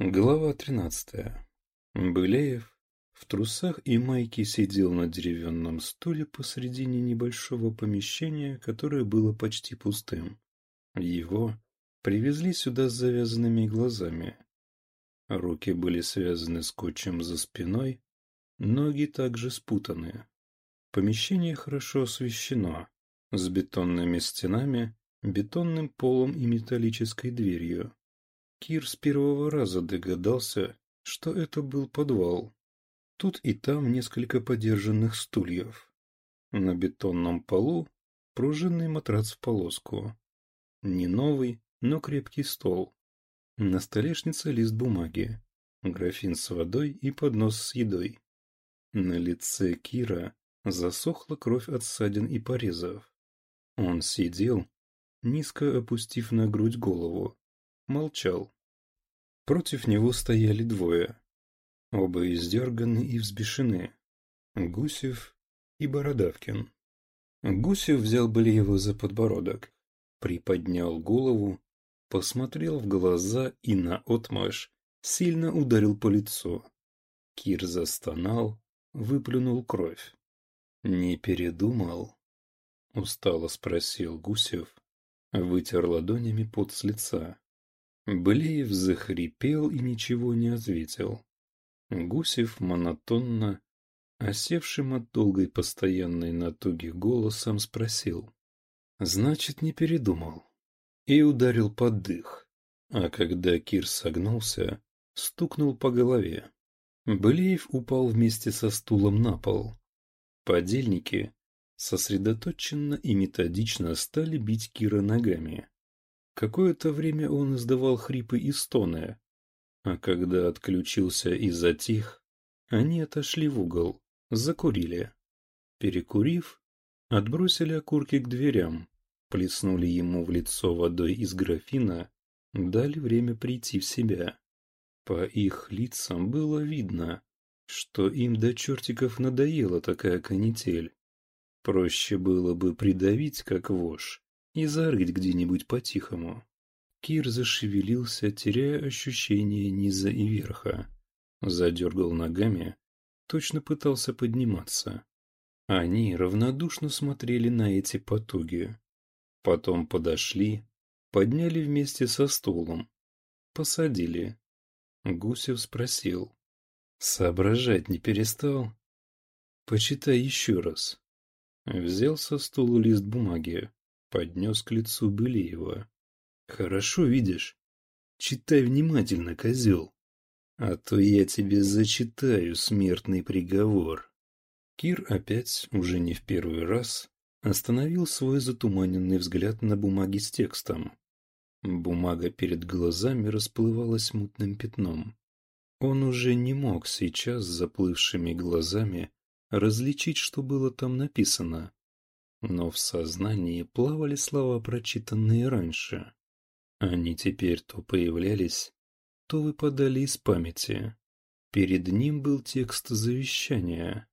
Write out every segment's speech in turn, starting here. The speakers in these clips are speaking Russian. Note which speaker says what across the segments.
Speaker 1: Глава тринадцатая. Былеев в трусах и майке сидел на деревянном стуле посредине небольшого помещения, которое было почти пустым. Его привезли сюда с завязанными глазами. Руки были связаны скотчем за спиной, ноги также спутаны. Помещение хорошо освещено, с бетонными стенами, бетонным полом и металлической дверью. Кир с первого раза догадался, что это был подвал. Тут и там несколько подержанных стульев. На бетонном полу пружинный матрац в полоску. Не новый, но крепкий стол. На столешнице лист бумаги, графин с водой и поднос с едой. На лице Кира засохла кровь от ссадин и порезов. Он сидел, низко опустив на грудь голову, молчал. Против него стояли двое. Оба издерганы и взбешены. Гусев и Бородавкин. Гусев взял Блеева за подбородок, приподнял голову, посмотрел в глаза и наотмашь сильно ударил по лицу. Кир застонал, выплюнул кровь. «Не передумал?» — устало спросил Гусев, вытер ладонями пот с лица. Блеев захрипел и ничего не ответил. Гусев монотонно, осевшим от долгой постоянной натуги голосом спросил. «Значит, не передумал». И ударил под дых. А когда Кир согнулся, стукнул по голове. Блеев упал вместе со стулом на пол. Подельники сосредоточенно и методично стали бить Кира ногами. Какое-то время он издавал хрипы и стоны, а когда отключился и затих, они отошли в угол, закурили. Перекурив, отбросили окурки к дверям, плеснули ему в лицо водой из графина, дали время прийти в себя. По их лицам было видно, что им до чертиков надоела такая канитель. Проще было бы придавить, как вошь, и зарыть где-нибудь по-тихому. Кир зашевелился, теряя ощущение низа и верха. Задергал ногами, точно пытался подниматься. Они равнодушно смотрели на эти потуги. Потом подошли, подняли вместе со стулом. Посадили. Гусев спросил. «Соображать не перестал?» «Почитай еще раз». Взял со стула лист бумаги поднес к лицу Былеева. «Хорошо видишь? Читай внимательно, козел, а то я тебе зачитаю смертный приговор». Кир опять, уже не в первый раз, остановил свой затуманенный взгляд на бумаге с текстом. Бумага перед глазами расплывалась мутным пятном. Он уже не мог сейчас заплывшими глазами различить, что было там написано но в сознании плавали слова, прочитанные раньше. Они теперь то появлялись, то выпадали из памяти. Перед ним был текст завещания.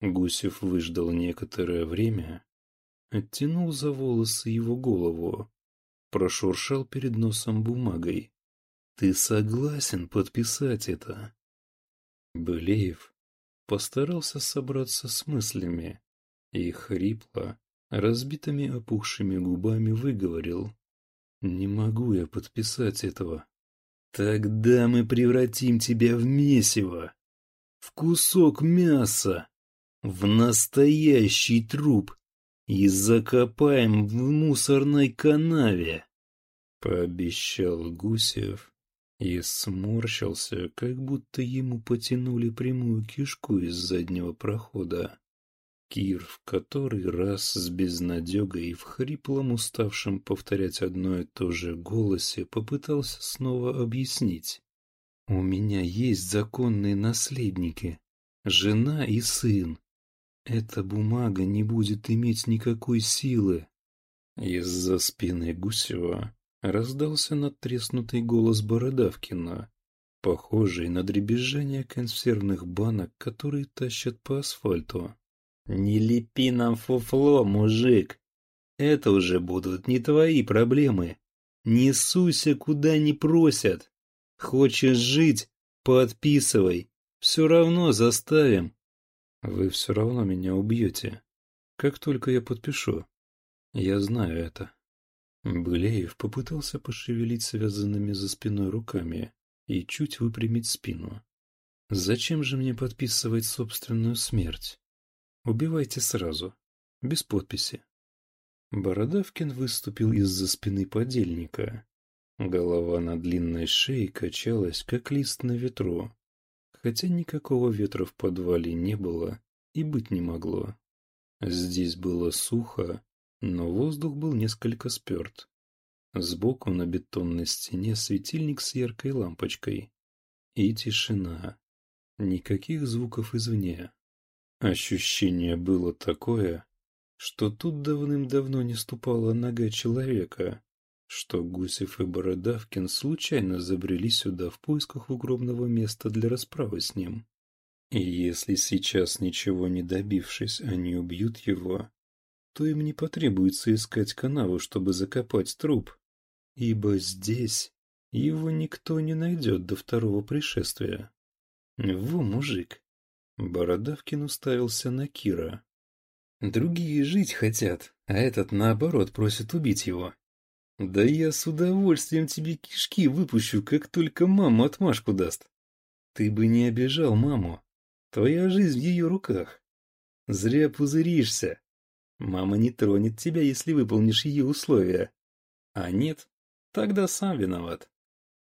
Speaker 1: Гусев выждал некоторое время, оттянул за волосы его голову, прошуршал перед носом бумагой. «Ты согласен подписать это?» Былеев постарался собраться с мыслями и хрипло, разбитыми опухшими губами выговорил. «Не могу я подписать этого». «Тогда мы превратим тебя в месиво, в кусок мяса, в настоящий труп и закопаем в мусорной канаве», — пообещал Гусев и сморщился, как будто ему потянули прямую кишку из заднего прохода. Кир в который раз с безнадегой и в хриплом уставшем повторять одно и то же голосе попытался снова объяснить. «У меня есть законные наследники, жена и сын. Эта бумага не будет иметь никакой силы». Из-за спины Гусева раздался надтреснутый голос Бородавкина, похожий на дребезжание консервных банок, которые тащат по асфальту. «Не лепи нам фуфло, мужик. Это уже будут не твои проблемы. Не суйся, куда не просят. Хочешь жить? Подписывай. Все равно заставим. Вы все равно меня убьете. Как только я подпишу. Я знаю это. Былеев попытался пошевелить связанными за спиной руками и чуть выпрямить спину. Зачем же мне подписывать собственную смерть? Убивайте сразу, без подписи. Бородавкин выступил из-за спины подельника. Голова на длинной шее качалась, как лист на ветру, хотя никакого ветра в подвале не было и быть не могло. Здесь было сухо, но воздух был несколько сперт. Сбоку на бетонной стене светильник с яркой лампочкой. И тишина. Никаких звуков извне. Ощущение было такое, что тут давным-давно не ступала нога человека, что Гусев и Бородавкин случайно забрели сюда в поисках угробного места для расправы с ним. И если сейчас, ничего не добившись, они убьют его, то им не потребуется искать канаву, чтобы закопать труп, ибо здесь его никто не найдет до второго пришествия. Во, мужик! Бородавкин уставился на Кира. Другие жить хотят, а этот, наоборот, просит убить его. Да я с удовольствием тебе кишки выпущу, как только мама отмашку даст. Ты бы не обижал маму. Твоя жизнь в ее руках. Зря пузыришься. Мама не тронет тебя, если выполнишь ее условия. А нет, тогда сам виноват.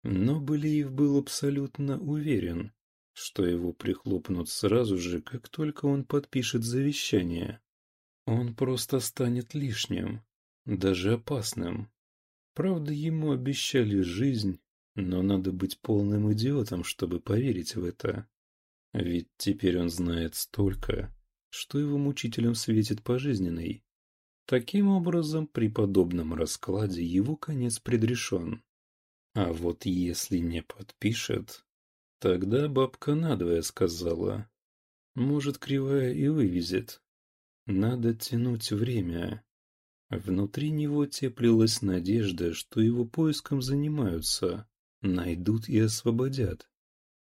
Speaker 1: Но Былиев был абсолютно уверен, что его прихлопнут сразу же, как только он подпишет завещание. Он просто станет лишним, даже опасным. Правда, ему обещали жизнь, но надо быть полным идиотом, чтобы поверить в это. Ведь теперь он знает столько, что его мучителям светит пожизненный. Таким образом, при подобном раскладе его конец предрешен. А вот если не подпишет, тогда бабка надвое сказала. Может, кривая и вывезет. Надо тянуть время. Внутри него теплилась надежда, что его поиском занимаются, найдут и освободят.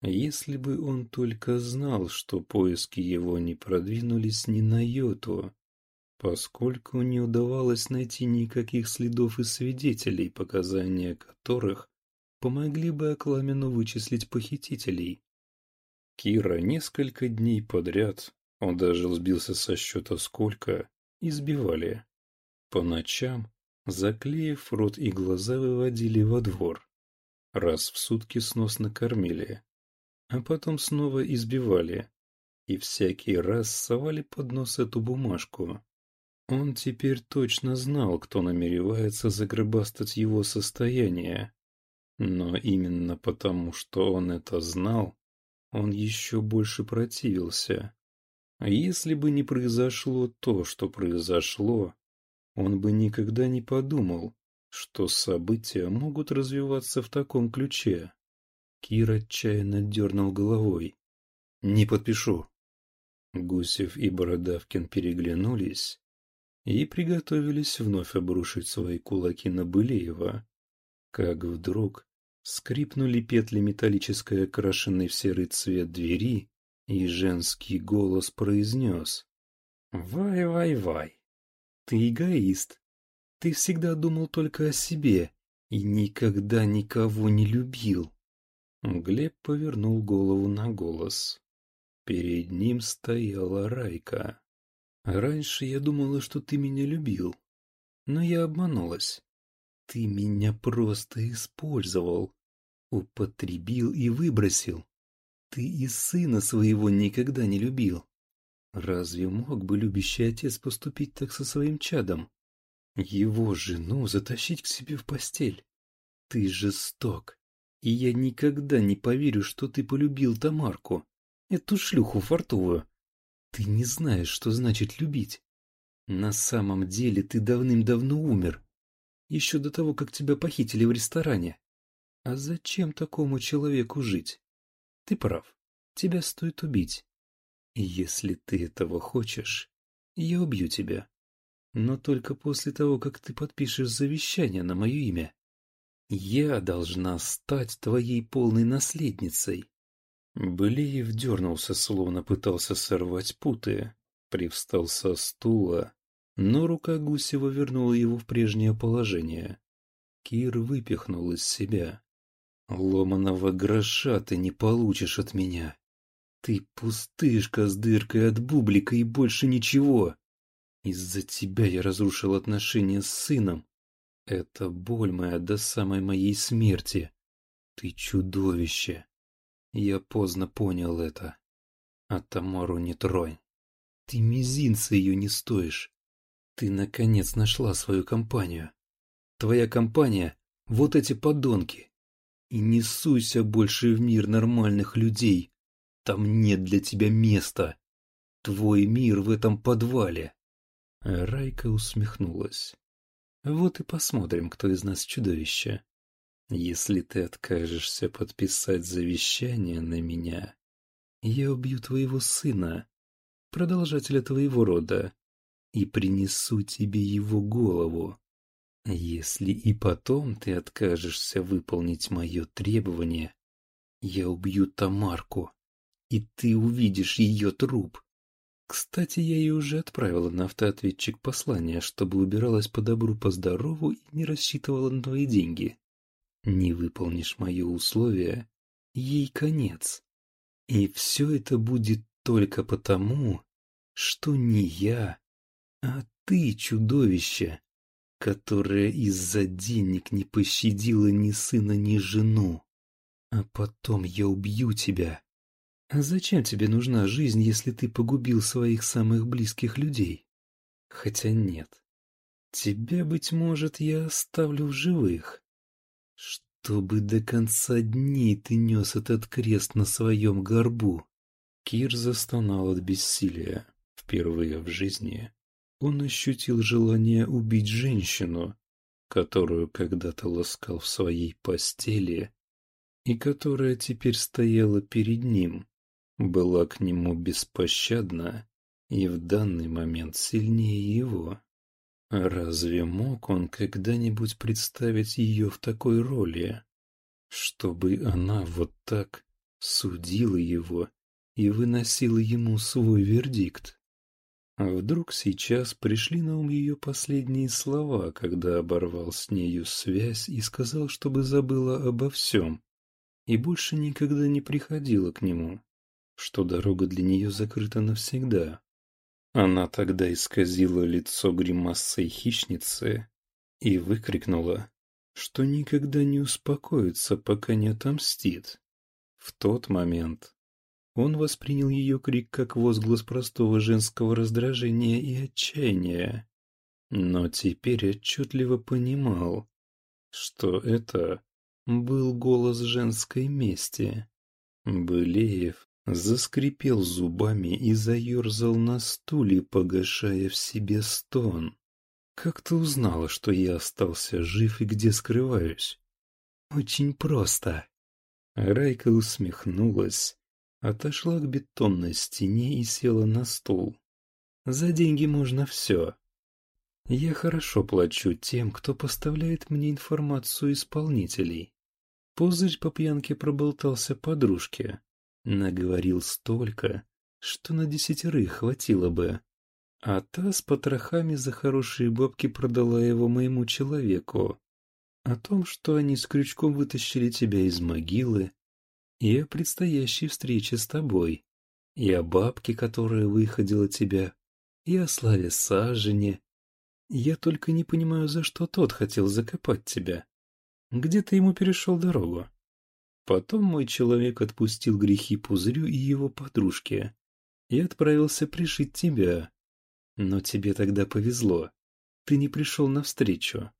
Speaker 1: Если бы он только знал, что поиски его не продвинулись ни на йоту, поскольку не удавалось найти никаких следов и свидетелей, показания которых помогли бы Акламину вычислить похитителей. Кира несколько дней подряд, он даже сбился со счета сколько, избивали. По ночам, заклеив рот и глаза, выводили во двор. Раз в сутки сносно кормили а потом снова избивали. И всякий раз совали под нос эту бумажку. Он теперь точно знал, кто намеревается загробастать его состояние. Но именно потому, что он это знал, он еще больше противился. А если бы не произошло то, что произошло, он бы никогда не подумал, что события могут развиваться в таком ключе. Кир отчаянно дернул головой. «Не подпишу». Гусев и Бородавкин переглянулись и приготовились вновь обрушить свои кулаки на Былеева. Как вдруг скрипнули петли металлической окрашенной в серый цвет двери, и женский голос произнес. «Вай-вай-вай! Ты эгоист. Ты всегда думал только о себе и никогда никого не любил. Глеб повернул голову на голос. Перед ним стояла Райка. «Раньше я думала, что ты меня любил, но я обманулась. Ты меня просто использовал, употребил и выбросил. Ты и сына своего никогда не любил. Разве мог бы любящий отец поступить так со своим чадом? Его жену затащить к себе в постель? Ты жесток, и я никогда не поверю, что ты полюбил Тамарку, эту шлюху фартовую. Ты не знаешь, что значит любить. На самом деле ты давным-давно умер. Еще до того, как тебя похитили в ресторане. А зачем такому человеку жить? Ты прав. Тебя стоит убить. Если ты этого хочешь, я убью тебя. Но только после того, как ты подпишешь завещание на мое имя. Я должна стать твоей полной наследницей. Былиев дернулся, словно пытался сорвать путы, привстал со стула, но рука Гусева вернула его в прежнее положение. Кир выпихнул из себя. «Ломаного гроша ты не получишь от меня. Ты пустышка с дыркой от бублика и больше ничего. Из-за тебя я разрушил отношения с сыном. Это боль моя до самой моей смерти. Ты чудовище. Я поздно понял это. А Тамару не тронь. Ты мизинца ее не стоишь. Ты, наконец, нашла свою компанию. Твоя компания — вот эти подонки. И не суйся больше в мир нормальных людей. Там нет для тебя места. Твой мир в этом подвале. Райка усмехнулась. Вот и посмотрим, кто из нас чудовище. Если ты откажешься подписать завещание на меня, я убью твоего сына, продолжателя твоего рода, и принесу тебе его голову. Если и потом ты откажешься выполнить мое требование, я убью Тамарку, и ты увидишь ее труп. Кстати, я ей уже отправила на автоответчик послание, чтобы убиралась по добру, по здорову и не рассчитывала на твои деньги. Не выполнишь мое условие, ей конец. И все это будет только потому, что не я, а ты, чудовище, которое из-за денег не пощадило ни сына, ни жену. А потом я убью тебя. А зачем тебе нужна жизнь, если ты погубил своих самых близких людей? Хотя нет. Тебя, быть может, я оставлю в живых. Чтобы до конца дней ты нес этот крест на своем горбу. Кир застонал от бессилия. Впервые в жизни он ощутил желание убить женщину, которую когда-то ласкал в своей постели и которая теперь стояла перед ним, была к нему беспощадна и в данный момент сильнее его. Разве мог он когда-нибудь представить ее в такой роли, чтобы она вот так судила его и выносила ему свой вердикт? Вдруг сейчас пришли на ум ее последние слова, когда оборвал с нею связь и сказал, чтобы забыла обо всем, и больше никогда не приходила к нему, что дорога для нее закрыта навсегда. Она тогда исказила лицо гримасой хищницы и выкрикнула, что никогда не успокоится, пока не отомстит. В тот момент он воспринял ее крик как возглас простого женского раздражения и отчаяния, но теперь отчетливо понимал, что это был голос женской мести. Былеев заскрипел зубами и заерзал на стуле, погашая в себе стон. «Как ты узнала, что я остался жив и где скрываюсь?» «Очень просто». Райка усмехнулась Отошла к бетонной стене и села на стул. За деньги можно все. Я хорошо плачу тем, кто поставляет мне информацию исполнителей. Пузырь по пьянке проболтался подружке. Наговорил столько, что на десятерых хватило бы. А та с потрохами за хорошие бабки продала его моему человеку. О том, что они с крючком вытащили тебя из могилы, и о предстоящей встрече с тобой, и о бабке, которая выходила тебя, и о славе Сажене. Я только не понимаю, за что тот хотел закопать тебя. Где ты ему перешел дорогу? Потом мой человек отпустил грехи Пузырю и его подружке и отправился пришить тебя. Но тебе тогда повезло. Ты не пришел навстречу.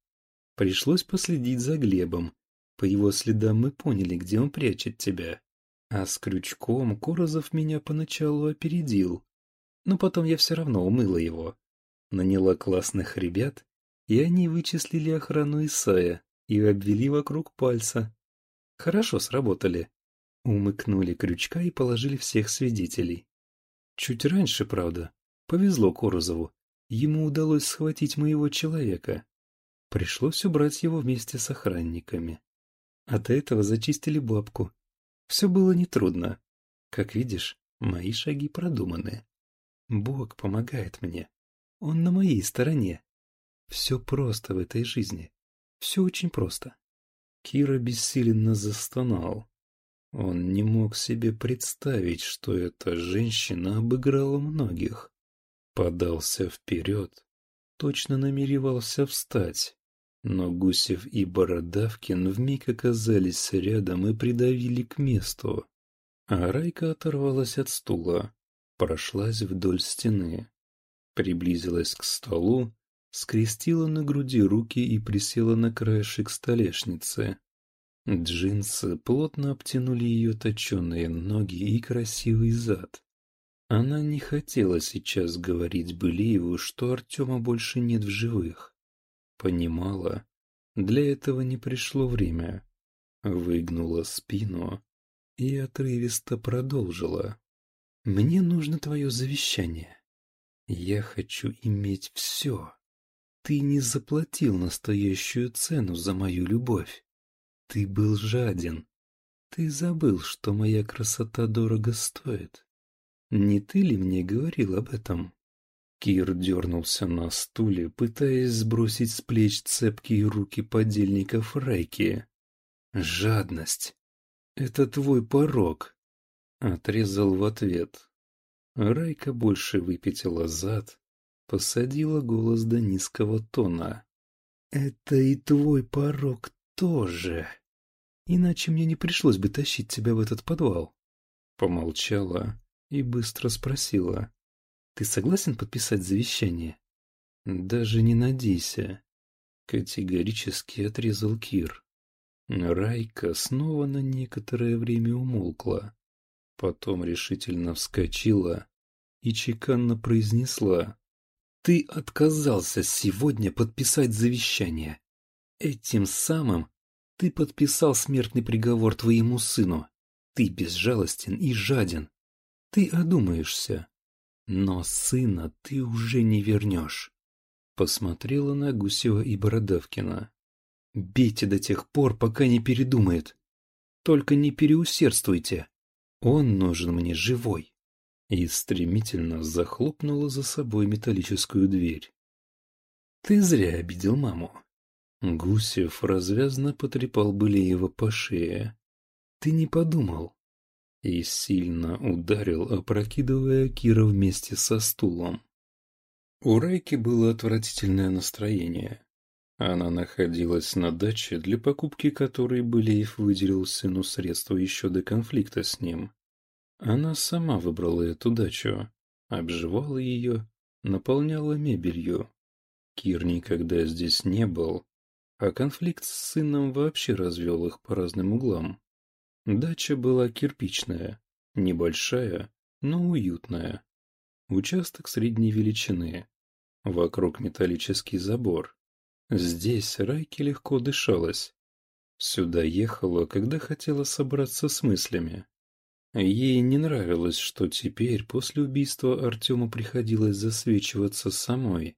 Speaker 1: Пришлось последить за Глебом, по его следам мы поняли, где он прячет тебя. А с крючком Корозов меня поначалу опередил. Но потом я все равно умыла его. Наняла классных ребят, и они вычислили охрану Исая и обвели вокруг пальца. Хорошо сработали. Умыкнули крючка и положили всех свидетелей. Чуть раньше, правда, повезло Корозову. Ему удалось схватить моего человека. Пришлось убрать его вместе с охранниками. От этого зачистили бабку. Все было нетрудно. Как видишь, мои шаги продуманы. Бог помогает мне. Он на моей стороне. Все просто в этой жизни. Все очень просто. Кира бессиленно застонал. Он не мог себе представить, что эта женщина обыграла многих. Подался вперед, точно намеревался встать, но Гусев и Бородавкин вмиг оказались рядом и придавили к месту. А Райка оторвалась от стула, прошлась вдоль стены, приблизилась к столу, скрестила на груди руки и присела на краешек столешницы. Джинсы плотно обтянули ее точеные ноги и красивый зад. Она не хотела сейчас говорить Былиеву, что Артема больше нет в живых. Понимала, для этого не пришло время. Выгнула спину и отрывисто продолжила. «Мне нужно твое завещание. Я хочу иметь все. Ты не заплатил настоящую цену за мою любовь. Ты был жаден. Ты забыл, что моя красота дорого стоит. Не ты ли мне говорил об этом?» Кир дернулся на стуле, пытаясь сбросить с плеч цепкие руки подельников Райки. «Жадность! Это твой порог!» Отрезал в ответ. Райка больше выпятила зад, посадила голос до низкого тона. «Это и твой порог тоже. Иначе мне не пришлось бы тащить тебя в этот подвал». Помолчала и быстро спросила. Ты согласен подписать завещание? Даже не надейся. Категорически отрезал Кир. Райка снова на некоторое время умолкла. Потом решительно вскочила и чеканно произнесла. «Ты отказался сегодня подписать завещание. Этим самым ты подписал смертный приговор твоему сыну. Ты безжалостен и жаден. Ты одумаешься. Но сына ты уже не вернешь. Посмотрела на Гусева и Бородавкина. Бейте до тех пор, пока не передумает. Только не переусердствуйте. Он нужен мне живой. И стремительно захлопнула за собой металлическую дверь. Ты зря обидел маму. Гусев развязно потрепал Былеева по шее. Ты не подумал, и сильно ударил, опрокидывая Кира вместе со стулом. У Райки было отвратительное настроение. Она находилась на даче, для покупки которой Былеев выделил сыну средства еще до конфликта с ним. Она сама выбрала эту дачу, обживала ее, наполняла мебелью. Кир никогда здесь не был, а конфликт с сыном вообще развел их по разным углам. Дача была кирпичная, небольшая, но уютная. Участок средней величины. Вокруг металлический забор. Здесь Райке легко дышалось. Сюда ехала, когда хотела собраться с мыслями. Ей не нравилось, что теперь, после убийства Артему приходилось засвечиваться самой.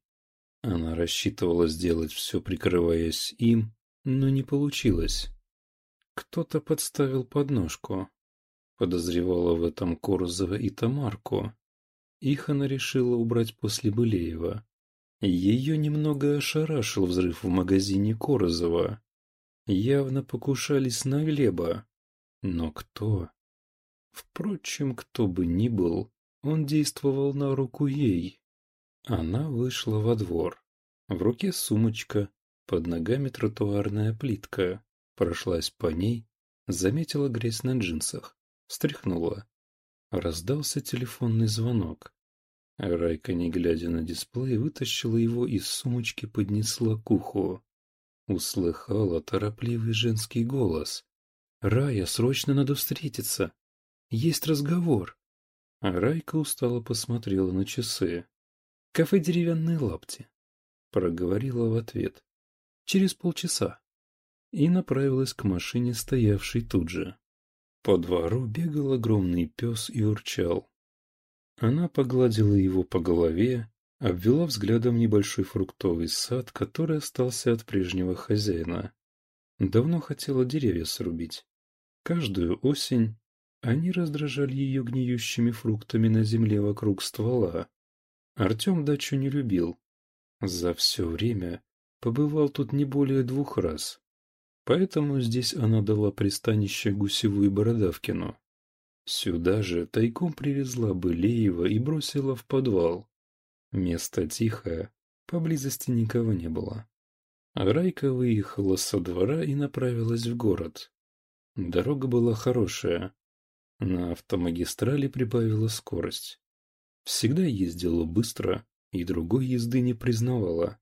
Speaker 1: Она рассчитывала сделать все, прикрываясь им, но не получилось. Кто-то подставил подножку. Подозревала в этом Корзова и Тамарку. Их она решила убрать после Былеева. Ее немного ошарашил взрыв в магазине Корозова. Явно покушались на Глеба. Но кто? Впрочем, кто бы ни был, он действовал на руку ей. Она вышла во двор. В руке сумочка, под ногами тротуарная плитка прошлась по ней, заметила грязь на джинсах, встряхнула. Раздался телефонный звонок. Райка, не глядя на дисплей, вытащила его из сумочки, поднесла к уху. Услыхала торопливый женский голос. «Рая, срочно надо встретиться! Есть разговор!» Райка устало посмотрела на часы. «Кафе «Деревянные лапти», — проговорила в ответ. «Через полчаса» и направилась к машине, стоявшей тут же. По двору бегал огромный пес и урчал. Она погладила его по голове, Обвела взглядом небольшой фруктовый сад, который остался от прежнего хозяина. Давно хотела деревья срубить. Каждую осень они раздражали ее гниющими фруктами на земле вокруг ствола. Артем дачу не любил. За все время побывал тут не более двух раз. Поэтому здесь она дала пристанище Гусеву и Бородавкину. Сюда же тайком привезла Былеева и бросила в подвал. Место тихое, поблизости никого не было. Райка выехала со двора и направилась в город. Дорога была хорошая. На автомагистрали прибавила скорость. Всегда ездила быстро и другой езды не признавала.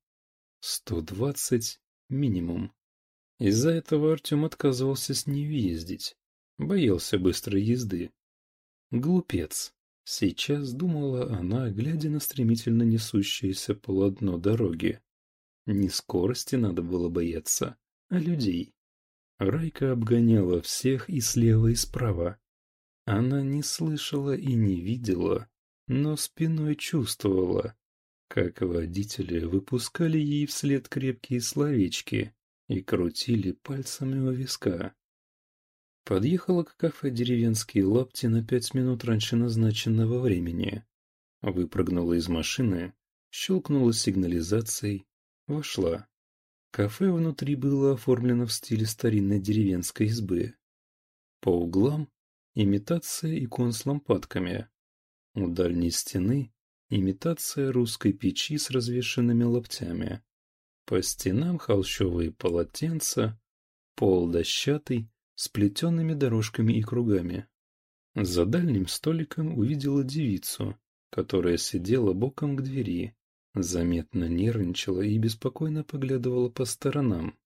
Speaker 1: Сто двадцать минимум. Из-за этого Артем отказывался с ней ездить. Боялся быстрой езды. Глупец. Сейчас думала она, глядя на стремительно несущееся полотно дороги. Не скорости надо было бояться, а людей. Райка обгоняла всех и слева, и справа. Она не слышала и не видела, но спиной чувствовала, как водители выпускали ей вслед крепкие словечки и крутили пальцами у виска. Подъехала к кафе «Деревенские лапти» на пять минут раньше назначенного времени. Выпрыгнула из машины, щелкнула сигнализацией, вошла. Кафе внутри было оформлено в стиле старинной деревенской избы. По углам – имитация икон с лампадками. У дальней стены – имитация русской печи с развешенными лоптями. По стенам холщовые полотенца, пол дощатый, с плетенными дорожками и кругами. За дальним столиком увидела девицу, которая сидела боком к двери, заметно нервничала и беспокойно поглядывала по сторонам.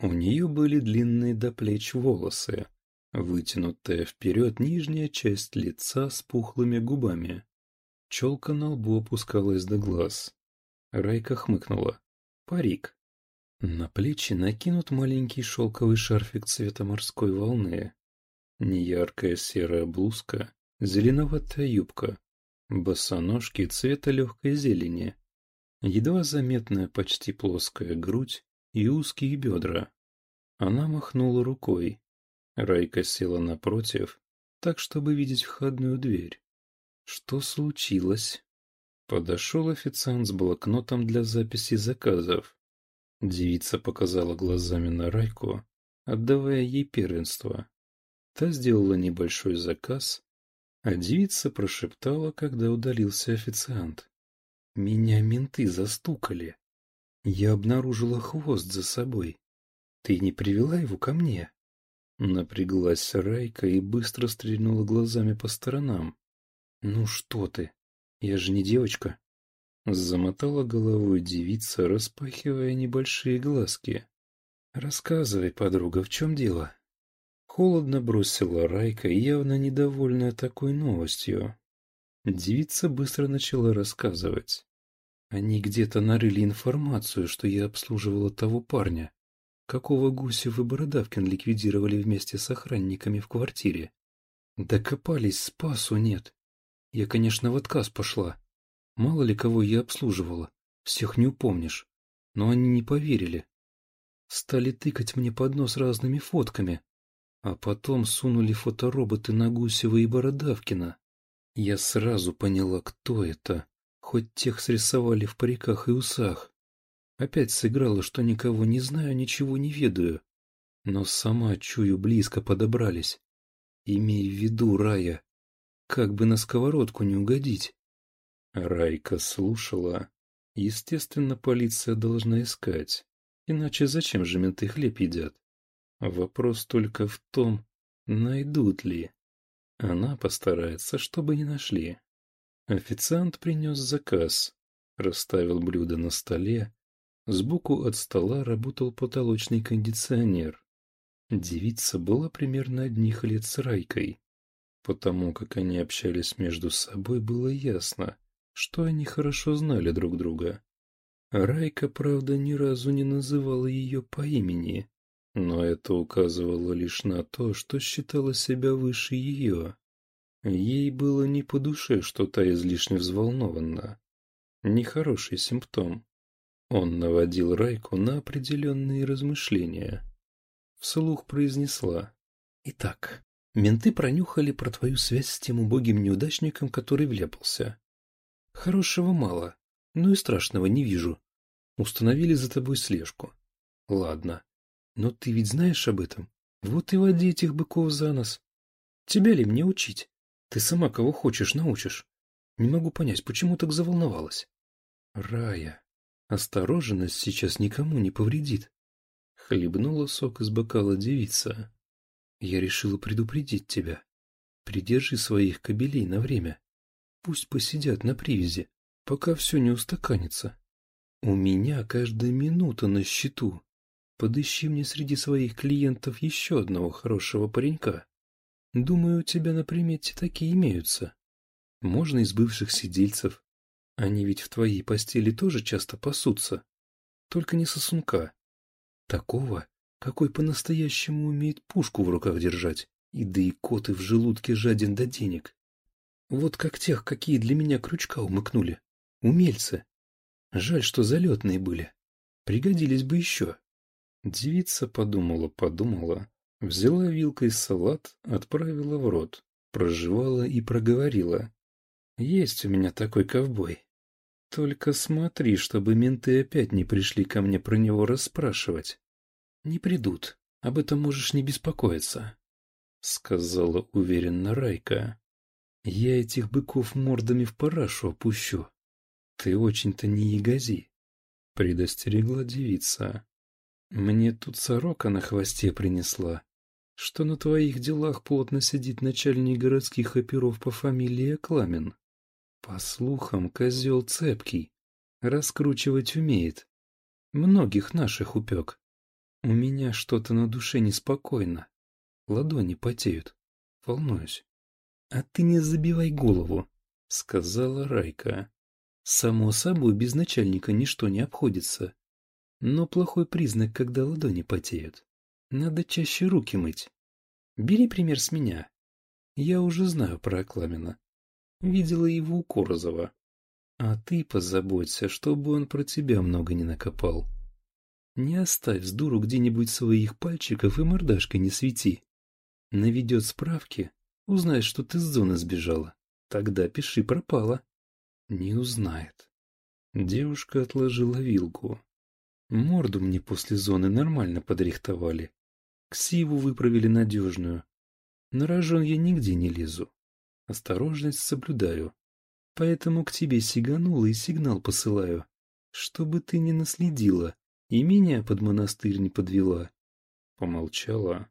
Speaker 1: У нее были длинные до плеч волосы, вытянутая вперед нижняя часть лица с пухлыми губами. Челка на лбу опускалась до глаз. Райка хмыкнула. Парик. На плечи накинут маленький шелковый шарфик цвета морской волны. Неяркая серая блузка, зеленоватая юбка, босоножки цвета легкой зелени, едва заметная почти плоская грудь и узкие бедра. Она махнула рукой. Райка села напротив, так, чтобы видеть входную дверь. Что случилось? Подошел официант с блокнотом для записи заказов. Девица показала глазами на Райку, отдавая ей первенство. Та сделала небольшой заказ, а девица прошептала, когда удалился официант. «Меня менты застукали. Я обнаружила хвост за собой. Ты не привела его ко мне?» Напряглась Райка и быстро стрельнула глазами по сторонам. «Ну что ты? Я же не девочка». Замотала головой девица, распахивая небольшие глазки. «Рассказывай, подруга, в чем дело?» Холодно бросила Райка, явно недовольная такой новостью. Девица быстро начала рассказывать. Они где-то нарыли информацию, что я обслуживала того парня, какого Гусев и Бородавкин ликвидировали вместе с охранниками в квартире. Докопались, спасу нет. Я, конечно, в отказ пошла. Мало ли кого я обслуживала, всех не упомнишь. Но они не поверили. Стали тыкать мне под нос разными фотками. А потом сунули фотороботы на Гусева и Бородавкина. Я сразу поняла, кто это, хоть тех срисовали в париках и усах. Опять сыграла, что никого не знаю, ничего не ведаю. Но сама, чую, близко подобрались. Имей в виду, Рая, как бы на сковородку не угодить. Райка слушала. Естественно, полиция должна искать. Иначе зачем же менты хлеб едят? Вопрос только в том, найдут ли. Она постарается, чтобы не нашли. Официант принес заказ, расставил блюдо на столе. Сбоку от стола работал потолочный кондиционер. Девица была примерно одних лет с Райкой. Потому как они общались между собой, было ясно, что они хорошо знали друг друга. Райка, правда, ни разу не называла ее по имени, но это указывало лишь на то, что считала себя выше ее. Ей было не по душе, что та излишне взволнована. Нехороший симптом. Он наводил Райку на определенные размышления. Вслух произнесла. «Итак, менты пронюхали про твою связь с тем убогим неудачником, который вляпался. Хорошего мало, но и страшного не вижу. Установили за тобой слежку. Ладно, но ты ведь знаешь об этом. Вот и води этих быков за нос. Тебя ли мне учить? Ты сама кого хочешь научишь. Не могу понять, почему так заволновалась. Рая, осторожность сейчас никому не повредит. Хлебнула сок из бокала девица. Я решила предупредить тебя. Придержи своих кобелей на время. Пусть посидят на привязи, пока все не устаканится. У меня каждая минута на счету. Подыщи мне среди своих клиентов еще одного хорошего паренька. Думаю, у тебя на примете такие имеются. Можно из бывших сидельцев. Они ведь в твоей постели тоже часто пасутся. Только не сосунка. Такого, какой по-настоящему умеет пушку в руках держать, и да и коты в желудке жаден до денег. Вот как тех, какие для меня крючка умыкнули. Умельцы. Жаль, что залетные были. Пригодились бы еще. Девица подумала-подумала, взяла вилкой салат, отправила в рот, прожевала и проговорила. «Есть у меня такой ковбой. Только смотри, чтобы менты опять не пришли ко мне про него расспрашивать». «Не придут, об этом можешь не беспокоиться», — сказала уверенно Райка. «Я этих быков мордами в парашу опущу. Ты очень-то не ягози», — предостерегла девица. Мне тут сорока на хвосте принесла, что на твоих делах плотно сидит начальник городских оперов по фамилии Кламен. По слухам, козел цепкий, раскручивать умеет. Многих наших упек. У меня что-то на душе неспокойно. Ладони потеют. Волнуюсь. — А ты не забивай голову, — сказала Райка. — Само собой, без начальника ничто не обходится. Но плохой признак, когда ладони потеют. Надо чаще руки мыть. Бери пример с меня. Я уже знаю про Акламина. Видела его у Корозова. А ты позаботься, чтобы он про тебя много не накопал. Не оставь с дуру где-нибудь своих пальчиков и мордашкой не свети. Наведет справки, узнает, что ты с зоны сбежала. Тогда пиши пропала. Не узнает. Девушка отложила вилку. Морду мне после зоны нормально подрихтовали. Ксиву выправили надежную. На рожон я нигде не лезу. Осторожность соблюдаю. Поэтому к тебе сиганула и сигнал посылаю, чтобы ты не наследила и меня под монастырь не подвела. Помолчала.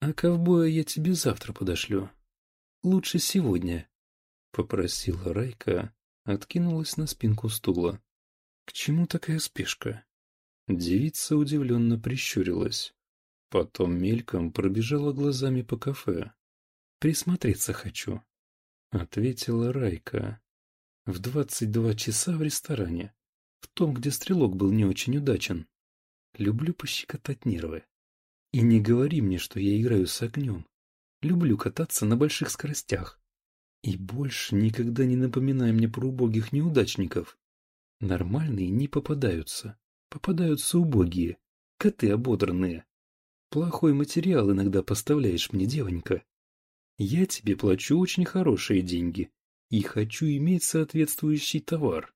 Speaker 1: А ковбоя я тебе завтра подошлю. Лучше сегодня. Попросила Райка, откинулась на спинку стула. К чему такая спешка? Девица удивленно прищурилась. Потом мельком пробежала глазами по кафе. «Присмотреться хочу», — ответила Райка. «В двадцать два часа в ресторане, в том, где стрелок был не очень удачен. Люблю пощекотать нервы. И не говори мне, что я играю с огнем. Люблю кататься на больших скоростях. И больше никогда не напоминай мне про убогих неудачников. Нормальные не попадаются. Попадаются убогие, коты ободранные. Плохой материал иногда поставляешь мне, девонька. Я тебе плачу очень хорошие деньги и хочу иметь соответствующий товар.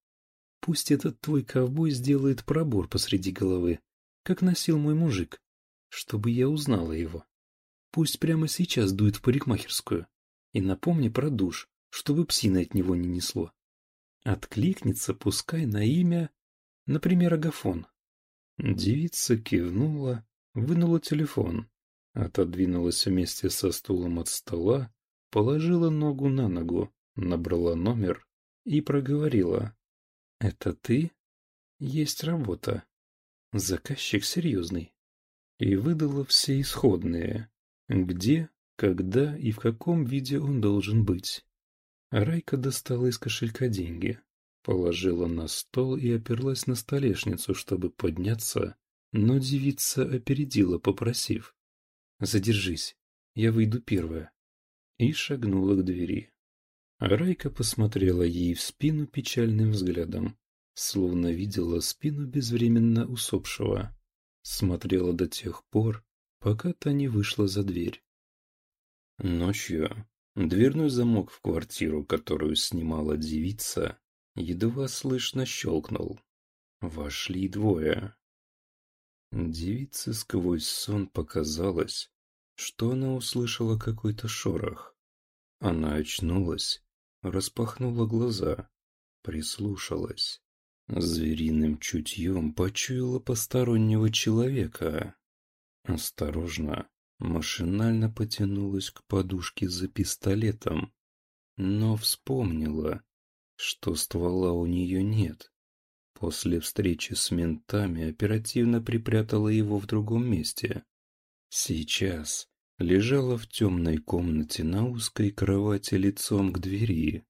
Speaker 1: Пусть этот твой ковбой сделает пробор посреди головы, как носил мой мужик, чтобы я узнала его. Пусть прямо сейчас дует в парикмахерскую и напомни про душ, чтобы псина от него не несло. Откликнется пускай на имя Например, агафон. Девица кивнула, вынула телефон, отодвинулась вместе со стулом от стола, положила ногу на ногу, набрала номер и проговорила. «Это ты? Есть работа. Заказчик серьезный». И выдала все исходные. Где, когда и в каком виде он должен быть. Райка достала из кошелька деньги. Положила на стол и оперлась на столешницу, чтобы подняться, но девица опередила, попросив. «Задержись, я выйду первая», и шагнула к двери. Райка посмотрела ей в спину печальным взглядом, словно видела спину безвременно усопшего. Смотрела до тех пор, пока та не вышла за дверь. Ночью дверной замок в квартиру, которую снимала девица, едва слышно щелкнул. Вошли двое. Девице сквозь сон показалось, что она услышала какой-то шорох. Она очнулась, распахнула глаза, прислушалась. Звериным чутьем почуяла постороннего человека. Осторожно, машинально потянулась к подушке за пистолетом, но вспомнила, что ствола у нее нет. После встречи с ментами оперативно припрятала его в другом месте. Сейчас лежала в темной комнате на узкой кровати лицом к двери.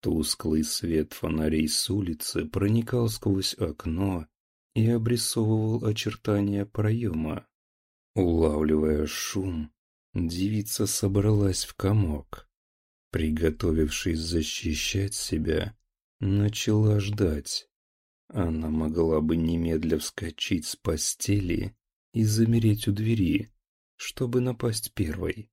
Speaker 1: Тусклый свет фонарей с улицы проникал сквозь окно и обрисовывал очертания проема. Улавливая шум, девица собралась в комок. Приготовившись защищать себя, начала ждать. Она могла бы немедля вскочить с постели и замереть у двери, чтобы напасть первой,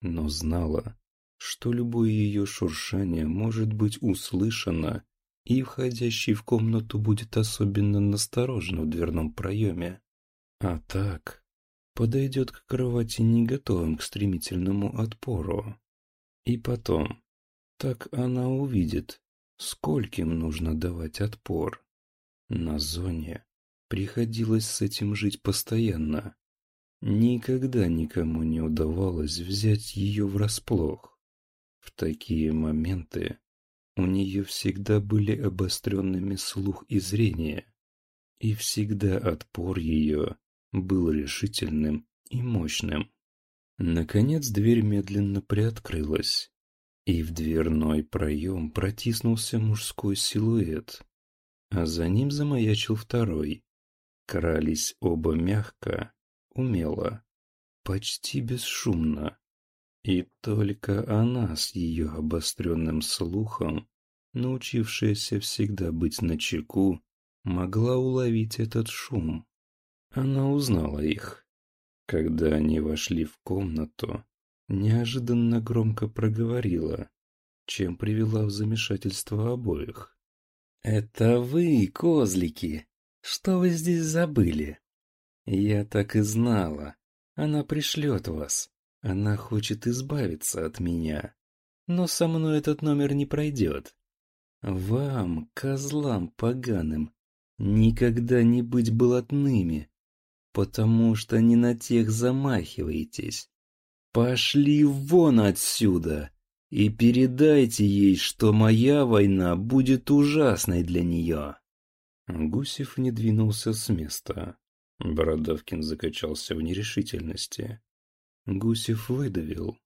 Speaker 1: но знала, что любое ее шуршание может быть услышано, и входящий в комнату будет особенно насторожен в дверном проеме. А так, подойдет к кровати не готовым к стремительному отпору. И потом, так она увидит, скольким нужно давать отпор. На зоне приходилось с этим жить постоянно. Никогда никому не удавалось взять ее врасплох. В такие моменты у нее всегда были обостренными слух и зрение, и всегда отпор ее был решительным и мощным. Наконец дверь медленно приоткрылась, и в дверной проем протиснулся мужской силуэт, а за ним замаячил второй. Крались оба мягко, умело, почти бесшумно, и только она с ее обостренным слухом, научившаяся всегда быть начеку, могла уловить этот шум. Она узнала их. Когда они вошли в комнату, неожиданно громко проговорила, чем привела в замешательство обоих. «Это вы, козлики! Что вы здесь забыли? Я так и знала. Она пришлет вас. Она хочет избавиться от меня, но со мной этот номер не пройдет. Вам, козлам поганым, никогда не быть блатными, потому что не на тех замахиваетесь. Пошли вон отсюда и передайте ей, что моя война будет ужасной для нее. Гусев не двинулся с места. Бородавкин закачался в нерешительности. Гусев выдавил.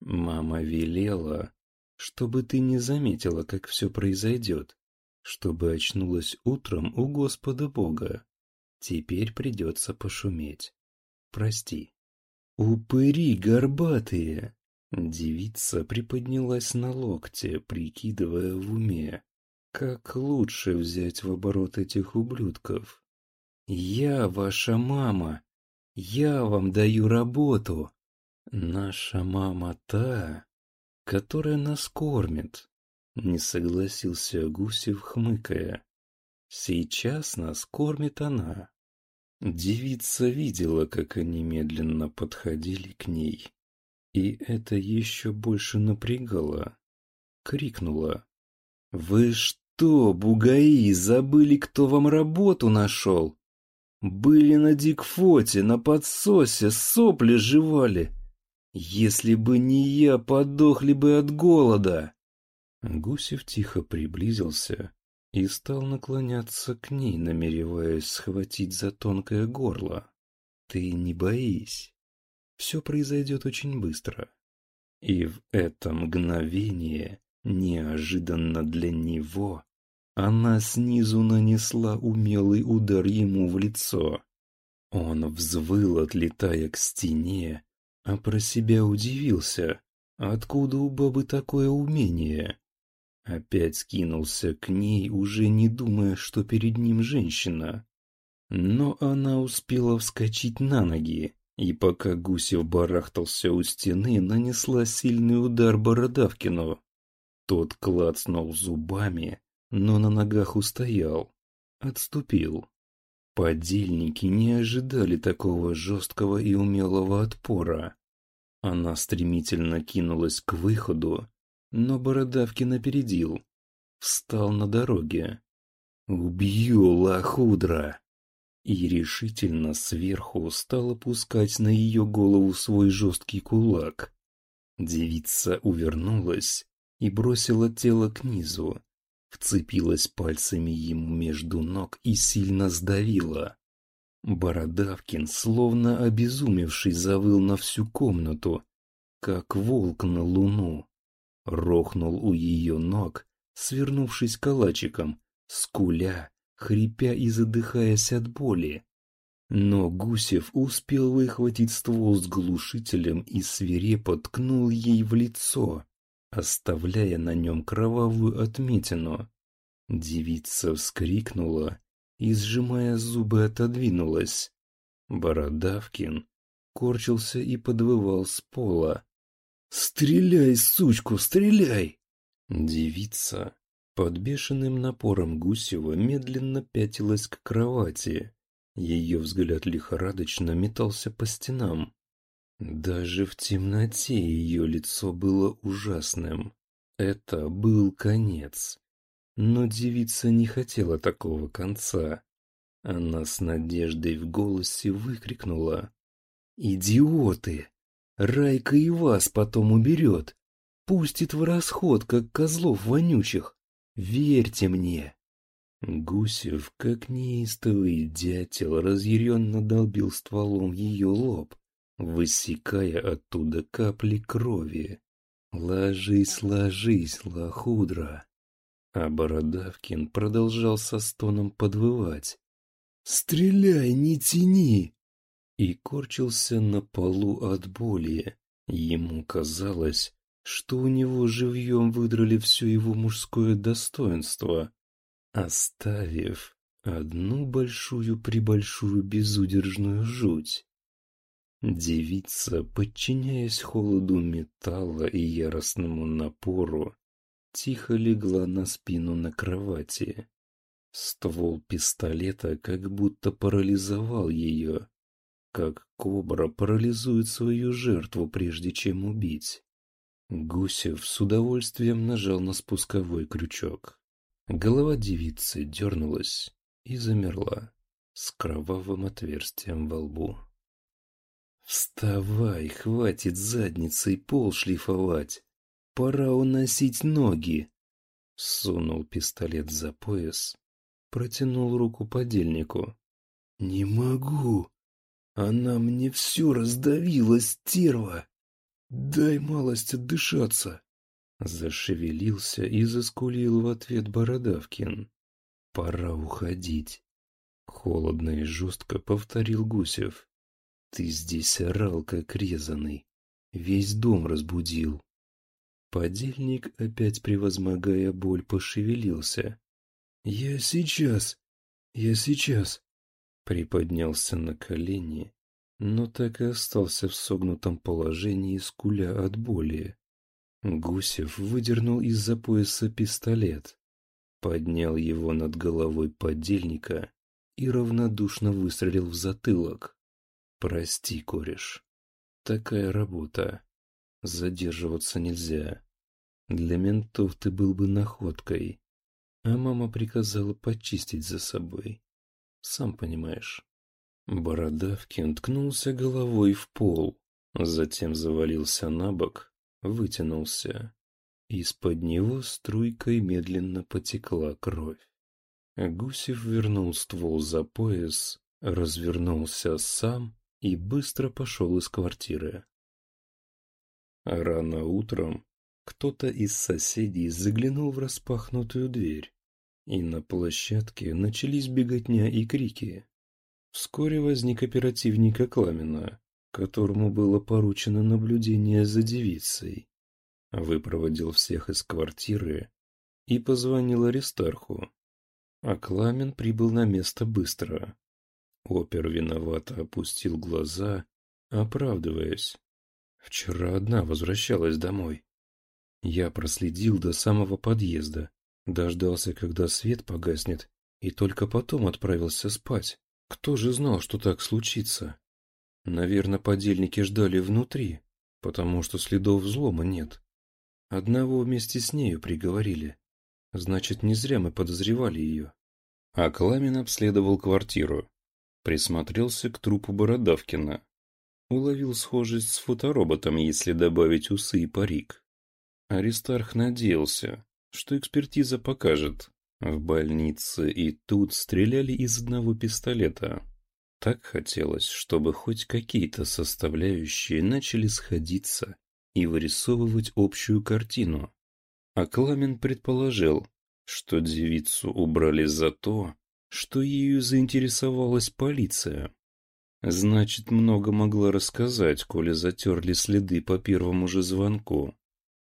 Speaker 1: Мама велела, чтобы ты не заметила, как все произойдет, чтобы очнулась утром у Господа Бога. Теперь придется пошуметь. Прости. Упыри горбатые! Девица приподнялась на локте, прикидывая в уме, как лучше взять в оборот этих ублюдков. Я ваша мама, я вам даю работу. Наша мама та, которая нас кормит. Не согласился Гусев, хмыкая. Сейчас нас кормит она. Девица видела, как они медленно подходили к ней. И это еще больше напрягало. Крикнула. «Вы что, бугаи, забыли, кто вам работу нашел? Были на Дикфоте, на подсосе, сопли жевали. Если бы не я, подохли бы от голода. Гусев тихо приблизился и стал наклоняться к ней, намереваясь схватить за тонкое горло. Ты не боись. Все произойдет очень быстро. И в это мгновение, неожиданно для него, она снизу нанесла умелый удар ему в лицо. Он взвыл, отлетая к стене, а про себя удивился, откуда у бабы такое умение. Опять скинулся к ней, уже не думая, что перед ним женщина. Но она успела вскочить на ноги, и пока Гусев барахтался у стены, нанесла сильный удар Бородавкину. Тот клацнул зубами, но на ногах устоял. Отступил. Подельники не ожидали такого жесткого и умелого отпора. Она стремительно кинулась к выходу, но Бородавкин опередил. Встал на дороге. «Убью, лохудра!» И решительно сверху стал опускать на ее голову свой жесткий кулак. Девица увернулась и бросила тело к низу, вцепилась пальцами ему между ног и сильно сдавила. Бородавкин, словно обезумевший, завыл на всю комнату, как волк на луну. Рохнул у ее ног, свернувшись калачиком, скуля, хрипя и задыхаясь от боли. Но Гусев успел выхватить ствол с глушителем и свирепо ткнул ей в лицо оставляя на нем кровавую отметину. Девица вскрикнула и, сжимая зубы, отодвинулась. Бородавкин корчился и подвывал с пола. «Стреляй, сучку, стреляй!» Девица под бешеным напором Гусева медленно пятилась к кровати. Ее взгляд лихорадочно метался по стенам. Даже в темноте ее лицо было ужасным. Это был конец. Но девица не хотела такого конца. Она с надеждой в голосе выкрикнула. «Идиоты! Райка и вас потом уберет! Пустит в расход, как козлов вонючих! Верьте мне!» Гусев, как неистовый дятел, разъяренно долбил стволом ее лоб высекая оттуда капли крови. «Ложись, ложись, лохудра!» А Бородавкин продолжал со стоном подвывать. «Стреляй, не тяни!» И корчился на полу от боли. Ему казалось, что у него живьем выдрали все его мужское достоинство, оставив одну большую-пребольшую безудержную жуть. Девица, подчиняясь холоду металла и яростному напору, тихо легла на спину на кровати. Ствол пистолета как будто парализовал ее, как кобра парализует свою жертву, прежде чем убить. Гусев с удовольствием нажал на спусковой крючок. Голова девицы дернулась и замерла с кровавым отверстием во лбу. «Вставай, хватит задницей пол шлифовать. Пора уносить ноги!» Сунул пистолет за пояс, протянул руку подельнику. «Не могу! Она мне все раздавила, стерва! Дай малость отдышаться!» Зашевелился и заскулил в ответ Бородавкин. «Пора уходить!» Холодно и жестко повторил Гусев. Ты здесь орал, как резанный. Весь дом разбудил. Подельник, опять превозмогая боль, пошевелился. «Я сейчас! Я сейчас!» Приподнялся на колени, но так и остался в согнутом положении, скуля от боли. Гусев выдернул из-за пояса пистолет, поднял его над головой подельника и равнодушно выстрелил в затылок. Прости, кореш. Такая работа. Задерживаться нельзя. Для ментов ты был бы находкой. А мама приказала почистить за собой. Сам понимаешь. Бородавкин ткнулся головой в пол, затем завалился на бок, вытянулся. Из-под него струйкой медленно потекла кровь. Гусев вернул ствол за пояс, развернулся сам и быстро пошел из квартиры. Рано утром кто-то из соседей заглянул в распахнутую дверь, и на площадке начались беготня и крики. Вскоре возник оперативник Акламина, которому было поручено наблюдение за девицей. Выпроводил всех из квартиры, и позвонил Аристарху. А Кламен прибыл на место быстро. Опер виновато опустил глаза, оправдываясь. Вчера одна возвращалась домой. Я проследил до самого подъезда, дождался, когда свет погаснет, и только потом отправился спать. Кто же знал, что так случится? Наверное, подельники ждали внутри, потому что следов взлома нет. Одного вместе с нею приговорили. Значит, не зря мы подозревали ее. А Кламин обследовал квартиру. Присмотрелся к трупу Бородавкина. Уловил схожесть с фотороботом, если добавить усы и парик. Аристарх надеялся, что экспертиза покажет. В больнице и тут стреляли из одного пистолета. Так хотелось, чтобы хоть какие-то составляющие начали сходиться и вырисовывать общую картину. А Кламен предположил, что девицу убрали за то, что ею заинтересовалась полиция. Значит, много могла рассказать, коли затерли следы по первому же звонку.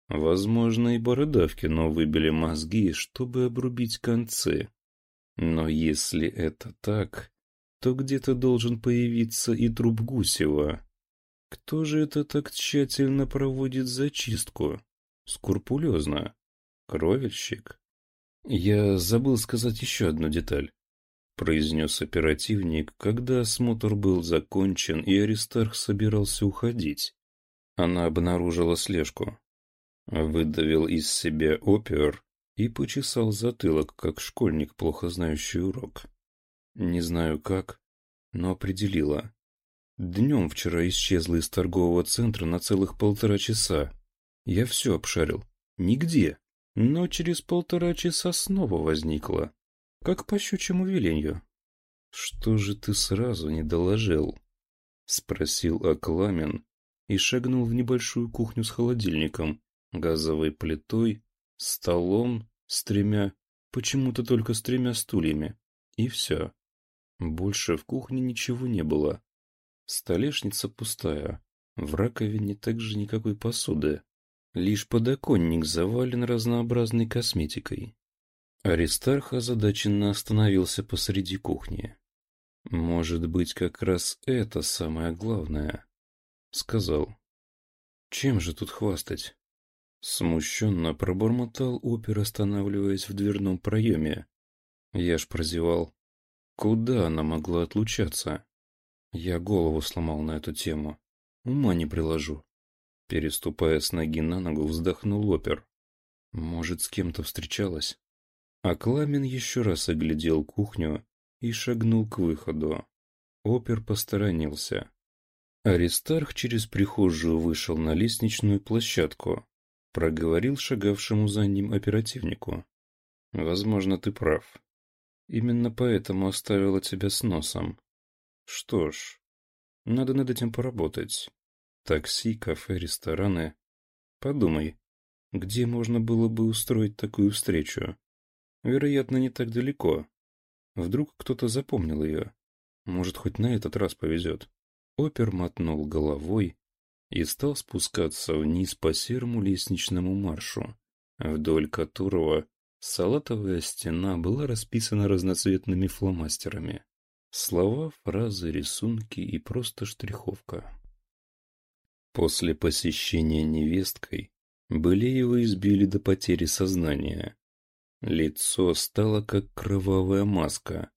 Speaker 1: Возможно, и Бородавкину выбили мозги, чтобы обрубить концы. Но если это так, то где-то должен появиться и труп Гусева. Кто же это так тщательно проводит зачистку? Скрупулезно. Кровельщик? Я забыл сказать еще одну деталь. Произнес оперативник, когда осмотр был закончен и Аристарх собирался уходить. Она обнаружила слежку. Выдавил из себя опер и почесал затылок, как школьник, плохо знающий урок. Не знаю как, но определила. Днем вчера исчезла из торгового центра на целых полтора часа. Я все обшарил. Нигде. Но через полтора часа снова возникла. Как по щучьему веленью. «Что же ты сразу не доложил?» Спросил Акламен и шагнул в небольшую кухню с холодильником, газовой плитой, столом с тремя, почему-то только с тремя стульями. И все. Больше в кухне ничего не было. Столешница пустая. В раковине также никакой посуды. Лишь подоконник завален разнообразной косметикой. Аристарх озадаченно остановился посреди кухни. «Может быть, как раз это самое главное», — сказал. «Чем же тут хвастать?» Смущенно пробормотал опер, останавливаясь в дверном проеме. Я ж прозевал. Куда она могла отлучаться? Я голову сломал на эту тему. Ума не приложу. Переступая с ноги на ногу, вздохнул опер. Может, с кем-то встречалась? А Кламен еще раз оглядел кухню и шагнул к выходу. Опер посторонился. Аристарх через прихожую вышел на лестничную площадку. Проговорил шагавшему за ним оперативнику. «Возможно, ты прав. Именно поэтому оставила тебя с носом. Что ж, надо над этим поработать. Такси, кафе, рестораны. Подумай, где можно было бы устроить такую встречу? Вероятно, не так далеко. Вдруг кто-то запомнил ее. Может, хоть на этот раз повезет. Опер мотнул головой и стал спускаться вниз по серому лестничному маршу, вдоль которого Салатовая стена была расписана разноцветными фломастерами. Слова, фразы, рисунки и просто штриховка. После посещения невесткой Былеева избили до потери сознания. Лицо стало как кровавая маска.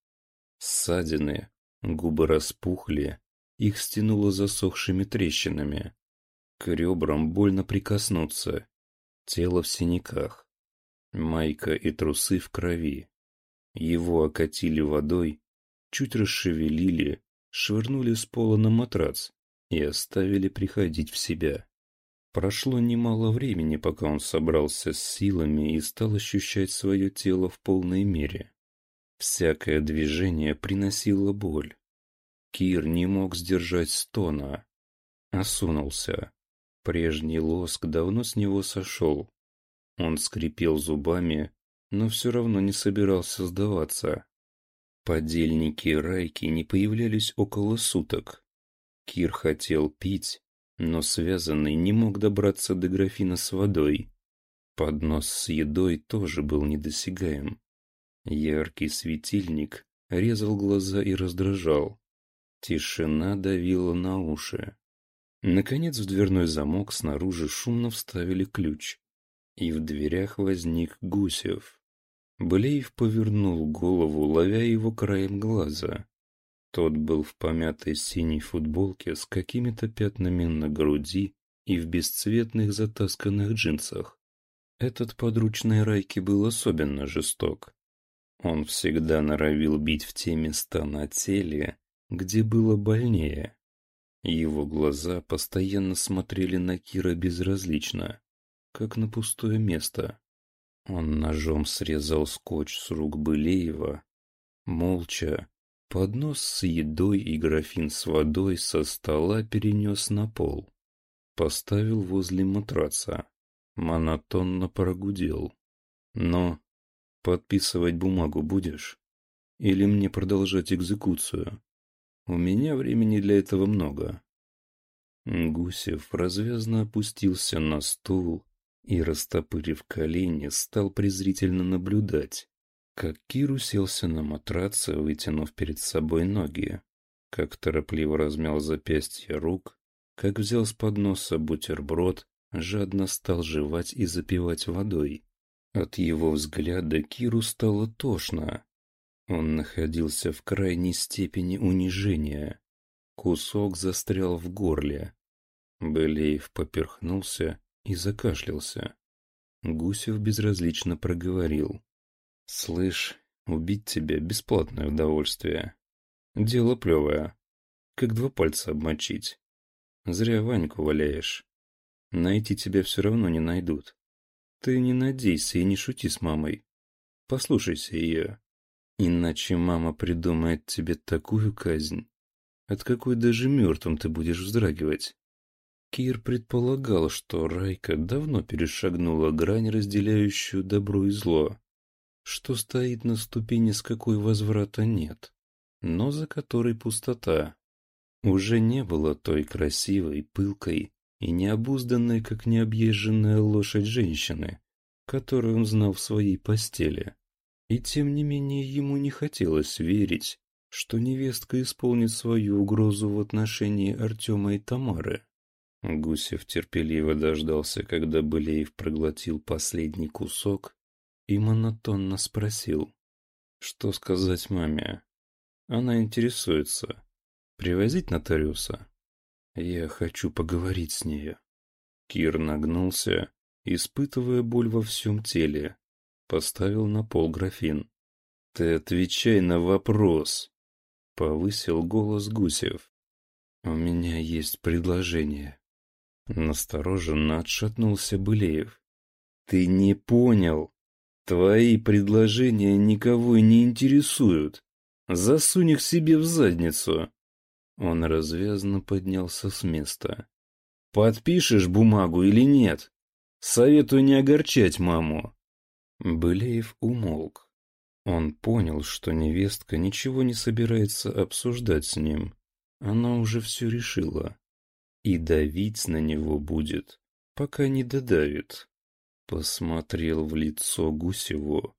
Speaker 1: Ссадины, губы распухли, их стянуло засохшими трещинами. К ребрам больно прикоснуться, тело в синяках. Майка и трусы в крови. Его окатили водой, чуть расшевелили, швырнули с пола на матрац и оставили приходить в себя. Прошло немало времени, пока он собрался с силами и стал ощущать свое тело в полной мере. Всякое движение приносило боль. Кир не мог сдержать стона. Осунулся. Прежний лоск давно с него сошел. Он скрипел зубами, но все равно не собирался сдаваться. Подельники Райки не появлялись около суток. Кир хотел пить, но связанный не мог добраться до графина с водой. Поднос с едой тоже был недосягаем. Яркий светильник резал глаза и раздражал. Тишина давила на уши. Наконец в дверной замок снаружи шумно вставили ключ, и в дверях возник Гусев. Блеев повернул голову, ловя его краем глаза. Тот был в помятой синей футболке с какими-то пятнами на груди и в бесцветных затасканных джинсах. Этот подручный Райки был особенно жесток. Он всегда норовил бить в те места на теле, где было больнее. Его глаза постоянно смотрели на Кира безразлично, как на пустое место. Он ножом срезал скотч с рук Былеева, молча, поднос с едой и графин с водой со стола перенес на пол. Поставил возле матраца, монотонно прогудел. Но подписывать бумагу будешь? Или мне продолжать экзекуцию? У меня времени для этого много. Гусев развязно опустился на стул и, растопырив колени, стал презрительно наблюдать, как Кир уселся на матраце, вытянув перед собой ноги, как торопливо размял запястья рук, как взял с подноса бутерброд, жадно стал жевать и запивать водой. От его взгляда Киру стало тошно, он находился в крайней степени унижения. Кусок застрял в горле. Белеев поперхнулся и закашлялся. Гусев безразлично проговорил. «Слышь, убить тебя — бесплатное удовольствие. Дело плевое. Как два пальца обмочить. Зря Ваньку валяешь. Найти тебя все равно не найдут. Ты не надейся и не шути с мамой. Послушайся ее. Иначе мама придумает тебе такую казнь, от какой даже мертвым ты будешь вздрагивать. Кир предполагал, что Райка давно перешагнула грань, разделяющую добро и зло, что стоит на ступени, с какой возврата нет, но за которой пустота. Уже не было той красивой, пылкой и необузданной, как необъезженная лошадь женщины, которую он знал в своей постели. И тем не менее ему не хотелось верить, что невестка исполнит свою угрозу в отношении Артема и Тамары. Гусев терпеливо дождался, когда Былеев проглотил последний кусок и монотонно спросил, что сказать маме. Она интересуется. Привозить нотариуса? Я хочу поговорить с нею. Кир нагнулся, испытывая боль во всем теле, Поставил на пол графин. «Ты отвечай на вопрос!» Повысил голос Гусев. «У меня есть предложение». Настороженно отшатнулся Былеев. «Ты не понял. Твои предложения никого не интересуют. Засунь их себе в задницу». Он развязно поднялся с места. «Подпишешь бумагу или нет? Советую не огорчать маму. Былеев умолк. Он понял, что невестка ничего не собирается обсуждать с ним. Она уже все решила. И давить на него будет, пока не додавит. Посмотрел в лицо Гусеву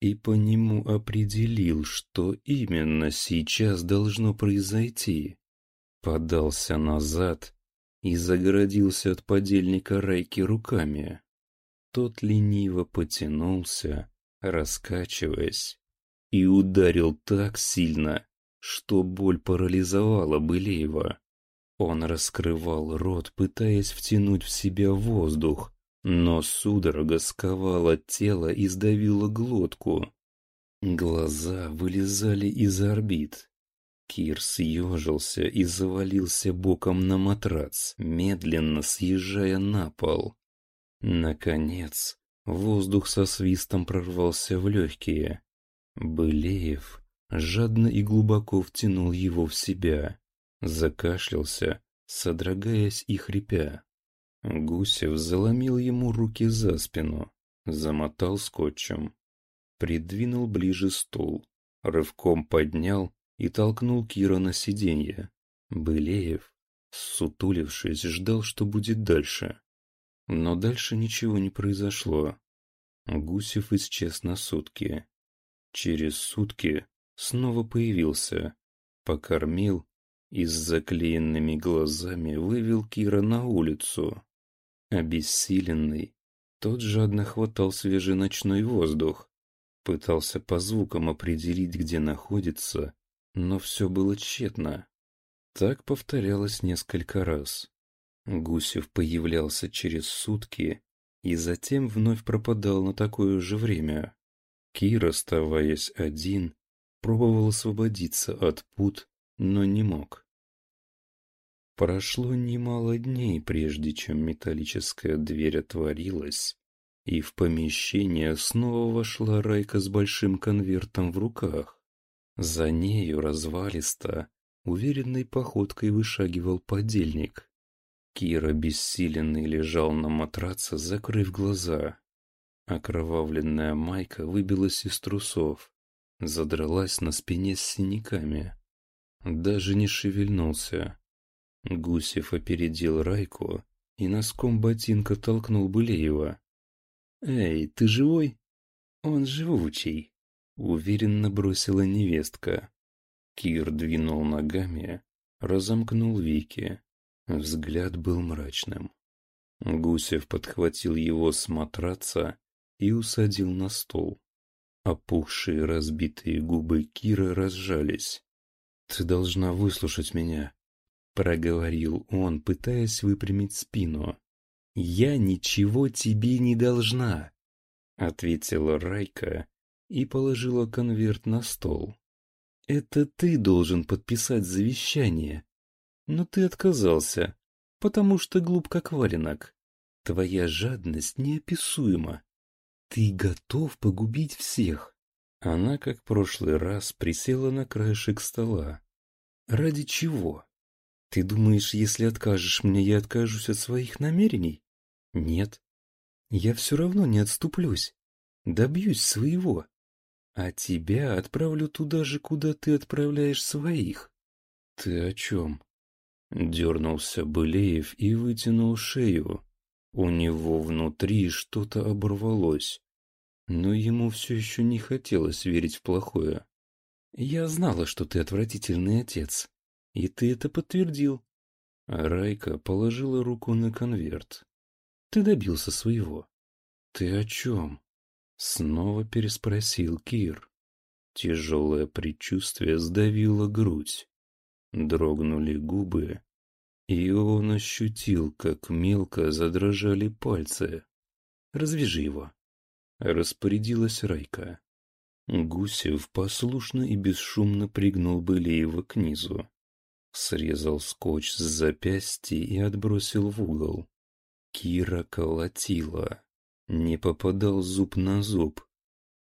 Speaker 1: и по нему определил, что именно сейчас должно произойти. Подался назад и загородился от подельника Райки руками. Тот лениво потянулся, раскачиваясь, и ударил так сильно, что боль парализовала Былеева. Он раскрывал рот, пытаясь втянуть в себя воздух, но судорога сковала тело и сдавила глотку. Глаза вылезали из орбит. Кир съежился и завалился боком на матрац, медленно съезжая на пол. Наконец, воздух со свистом прорвался в легкие. Былеев жадно и глубоко втянул его в себя, закашлялся, содрогаясь и хрипя. Гусев заломил ему руки за спину, замотал скотчем, придвинул ближе стул, рывком поднял и толкнул Кира на сиденье. Былеев, сутулившись, ждал, что будет дальше. Но дальше ничего не произошло. Гусев исчез на сутки. Через сутки снова появился, покормил и с заклеенными глазами вывел Кира на улицу. Обессиленный, тот жадно хватал свежий ночной воздух, пытался по звукам определить, где находится, но все было тщетно. Так повторялось несколько раз. Гусев появлялся через сутки и затем вновь пропадал на такое же время. Кир, оставаясь один, пробовал освободиться от пут, но не мог. Прошло немало дней, прежде чем металлическая дверь отворилась, и в помещение снова вошла Райка с большим конвертом в руках. За нею развалисто, уверенной походкой вышагивал подельник. Кира бессиленный лежал на матраце, закрыв глаза. Окровавленная майка выбилась из трусов, задралась на спине с синяками. Даже не шевельнулся. Гусев опередил Райку и носком ботинка толкнул Былеева. «Эй, ты живой?» «Он живучий», — уверенно бросила невестка. Кир двинул ногами, разомкнул веки. Взгляд был мрачным. Гусев подхватил его с матраца и усадил на стол. Опухшие разбитые губы Кира разжались. «Ты должна выслушать меня», — проговорил он, пытаясь выпрямить спину. «Я ничего тебе не должна», — ответила Райка и положила конверт на стол. «Это ты должен подписать завещание, но ты отказался, потому что глуп как валенок. Твоя жадность неописуема. Ты готов погубить всех. Она, как в прошлый раз, присела на краешек стола. Ради чего? Ты думаешь, если откажешь мне, я откажусь от своих намерений? Нет. Я все равно не отступлюсь. Добьюсь своего. А тебя отправлю туда же, куда ты отправляешь своих. Ты о чем? Дернулся Былеев и вытянул шею. У него внутри что-то оборвалось. Но ему все еще не хотелось верить в плохое. «Я знала, что ты отвратительный отец. И ты это подтвердил». Райка положила руку на конверт. «Ты добился своего». «Ты о чем?» Снова переспросил Кир. Тяжелое предчувствие сдавило грудь. Дрогнули губы, и он ощутил, как мелко задрожали пальцы. «Развяжи его», — распорядилась Райка. Гусев послушно и бесшумно пригнул Былеева к низу. Срезал скотч с запястья и отбросил в угол. Кира колотила. Не попадал зуб на зуб.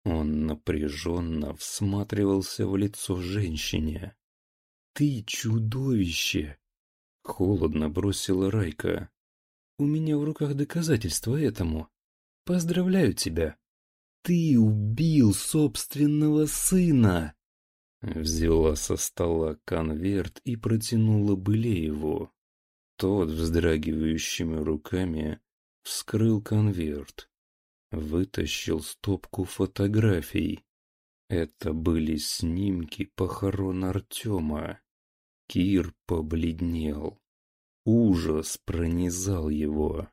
Speaker 1: Он напряженно всматривался в лицо женщине. «Ты чудовище!» — холодно бросила Райка. «У меня в руках доказательства этому. Поздравляю тебя. Ты убил собственного сына!» Взяла со стола конверт и протянула Былееву. Тот вздрагивающими руками вскрыл конверт, вытащил стопку фотографий. Это были снимки похорон Артема. Кир побледнел. Ужас пронизал его.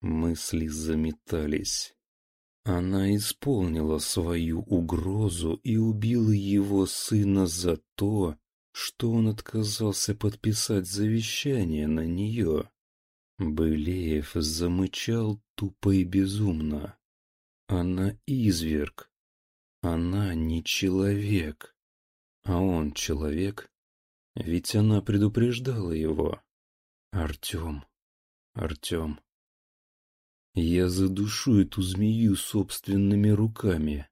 Speaker 1: Мысли заметались. Она исполнила свою угрозу и убила его сына за то, что он отказался подписать завещание на нее. Былеев замычал тупо и безумно. Она изверг. Она не человек. А он человек. Ведь она предупреждала его. Артем, Артем. Я задушу эту змею собственными руками.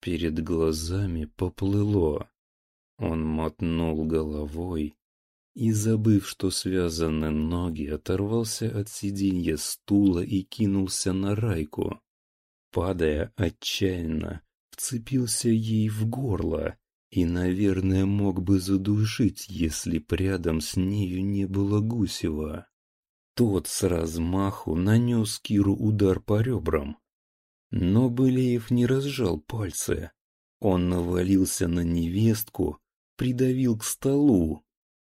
Speaker 1: Перед глазами поплыло. Он мотнул головой и, забыв, что связаны ноги, оторвался от сиденья стула и кинулся на Райку. Падая отчаянно, вцепился ей в горло и, наверное, мог бы задушить, если б рядом с нею не было Гусева. Тот с размаху нанес Киру удар по ребрам. Но Былеев не разжал пальцы. Он навалился на невестку, придавил к столу.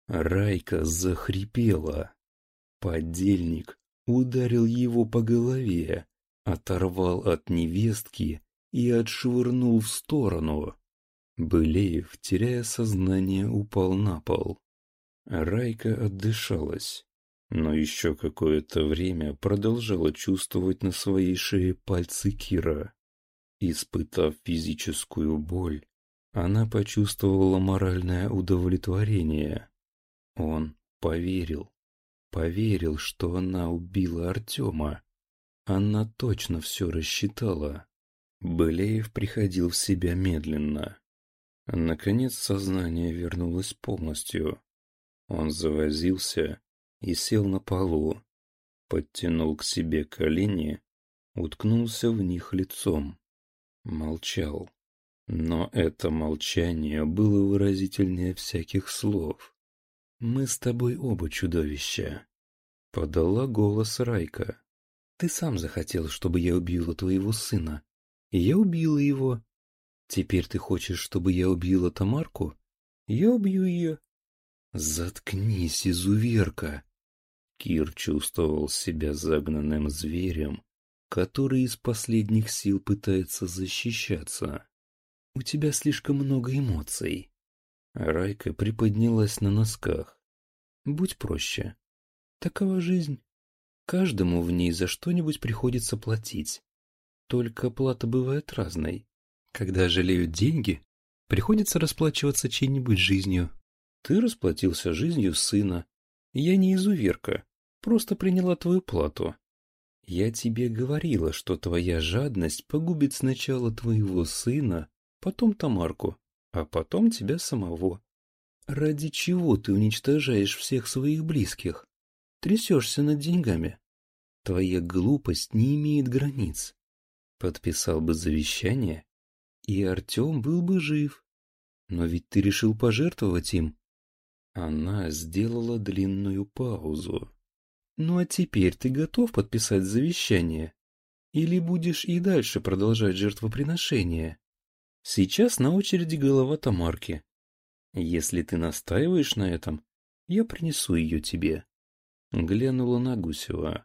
Speaker 1: Райка захрипела. Подельник ударил его по голове, оторвал от невестки и отшвырнул в сторону. Былеев, теряя сознание, упал на пол. Райка отдышалась, но еще какое-то время продолжала чувствовать на своей шее пальцы Кира. Испытав физическую боль, она почувствовала моральное удовлетворение. Он поверил. Поверил, что она убила Артема. Она точно все рассчитала. Былеев приходил в себя медленно. Наконец сознание вернулось полностью. Он завозился и сел на полу, подтянул к себе колени, уткнулся в них лицом. Молчал. Но это молчание было выразительнее всяких слов. «Мы с тобой оба чудовища», — подала голос Райка. «Ты сам захотел, чтобы я убила твоего сына, и я убила его. Теперь ты хочешь, чтобы я убила Тамарку? Я убью ее. Заткнись, изуверка. Кир чувствовал себя загнанным зверем, который из последних сил пытается защищаться. У тебя слишком много эмоций. Райка приподнялась на носках. Будь проще. Такова жизнь. Каждому в ней за что-нибудь приходится платить. Только плата бывает разной. Когда жалеют деньги, приходится расплачиваться чьей-нибудь жизнью. Ты расплатился жизнью сына. Я не изуверка, просто приняла твою плату. Я тебе говорила, что твоя жадность погубит сначала твоего сына, потом Тамарку, а потом тебя самого. Ради чего ты уничтожаешь всех своих близких? Трясешься над деньгами. Твоя глупость не имеет границ. Подписал бы завещание, и Артем был бы жив. Но ведь ты решил пожертвовать им. Она сделала длинную паузу. Ну а теперь ты готов подписать завещание? Или будешь и дальше продолжать жертвоприношение? Сейчас на очереди голова Тамарки. Если ты настаиваешь на этом, я принесу ее тебе. Глянула на Гусева.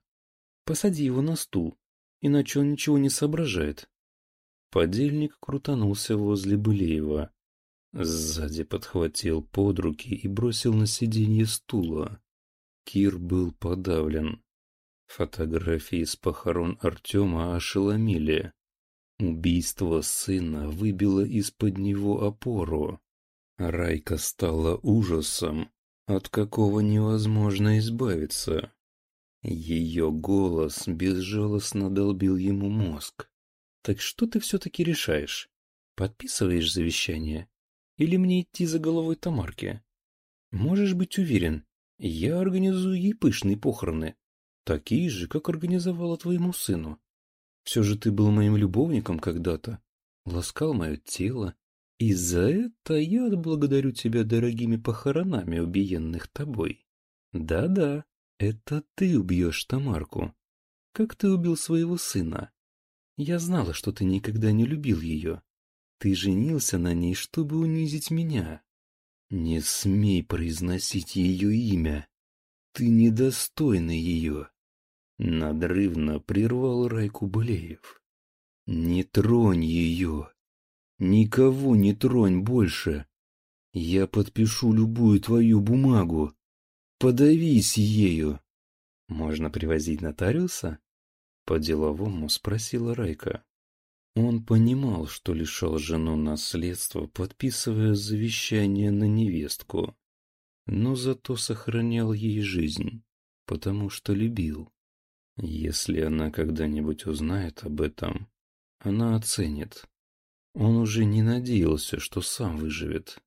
Speaker 1: Посади его на стул, иначе он ничего не соображает. Подельник крутанулся возле Былеева. Сзади подхватил под руки и бросил на сиденье стула. Кир был подавлен. Фотографии с похорон Артема ошеломили. Убийство сына выбило из-под него опору. Райка стала ужасом, от какого невозможно избавиться. Ее голос безжалостно долбил ему мозг. Так что ты все-таки решаешь? Подписываешь завещание? Или мне идти за головой Тамарки? Можешь быть уверен, я организую ей пышные похороны, такие же, как организовала твоему сыну. Все же ты был моим любовником когда-то, ласкал мое тело, и за это я отблагодарю тебя дорогими похоронами, убиенных тобой. Да-да, это ты убьешь Тамарку, как ты убил своего сына. Я знала, что ты никогда не любил ее. Ты женился на ней, чтобы унизить меня. Не смей произносить ее имя. Ты недостойный ее. Надрывно прервал Райку Булеев. Не тронь ее. Никого не тронь больше. Я подпишу любую твою бумагу. Подавись ею. Можно привозить нотариуса? По-деловому спросила Райка. Он понимал, что лишал жену наследства, подписывая завещание на невестку, но зато сохранял ей жизнь, потому что любил. Если она когда-нибудь узнает об этом, она оценит. Он уже не надеялся, что сам выживет.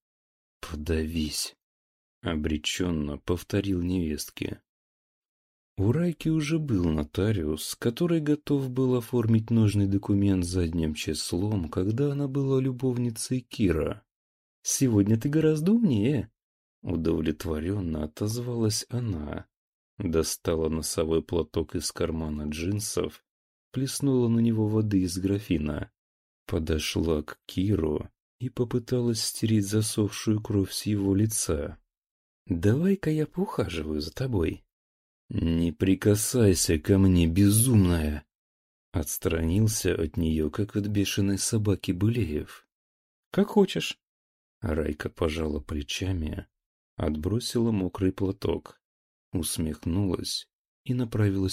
Speaker 1: «Подавись!» — обреченно повторил невестке. У Райки уже был нотариус, который готов был оформить нужный документ задним числом, когда она была любовницей Кира. «Сегодня ты гораздо умнее», — удовлетворенно отозвалась она. Достала носовой платок из кармана джинсов, плеснула на него воды из графина, подошла к Киру и попыталась стереть засохшую кровь с его лица. «Давай-ка я поухаживаю за тобой». «Не прикасайся ко мне, безумная!» Отстранился от нее, как от бешеной собаки Былеев. «Как хочешь». Райка пожала плечами, отбросила мокрый платок, усмехнулась и направилась